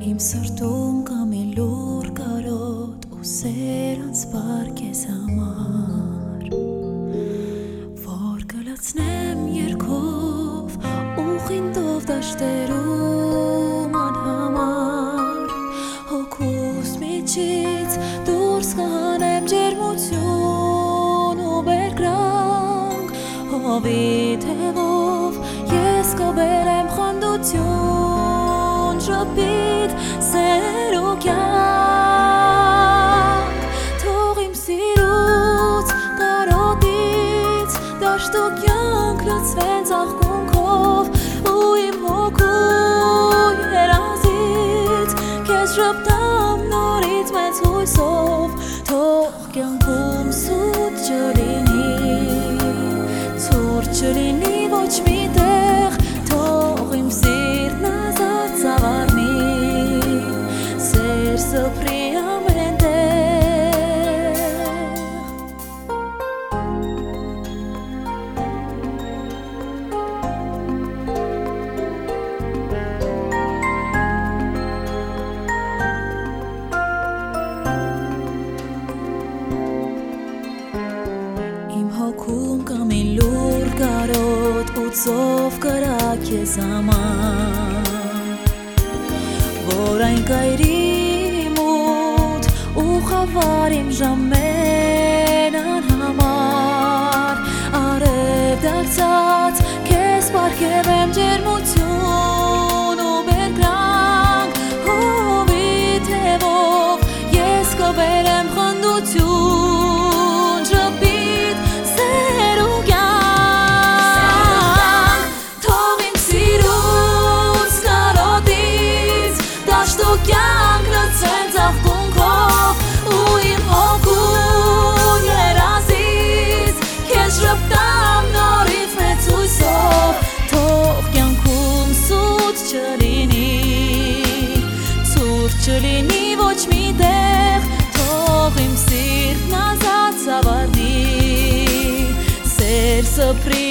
Իմ սրտում կա մի լուր կարոտ ու սեր անսպար քեզ համար Որ կլացնեմ երկով ու խինտով դաշտերում անհամար Հոգուս միջից դուրս կանեմ ջերմություն ու բերկրանք Հովի թևով խանդություն շպիտ սեր ու կյանք Թող իմ սիրուց կարոտից դաշտ ու կյանք լծվեն ծաղկունքով ու իմ հոգու երազից քեզ շպտամ նորից մեծ հույսով թող կյանքում կարոտ ու ծով կրա քեզ համար Որ այն կայրի մութ ու խավար իմ ժամեն չլինի Ցուրտ չլինի ոչ մի տեղ Թող իմ սիրտն ազատ ծավալի Սեր սփռի ամեն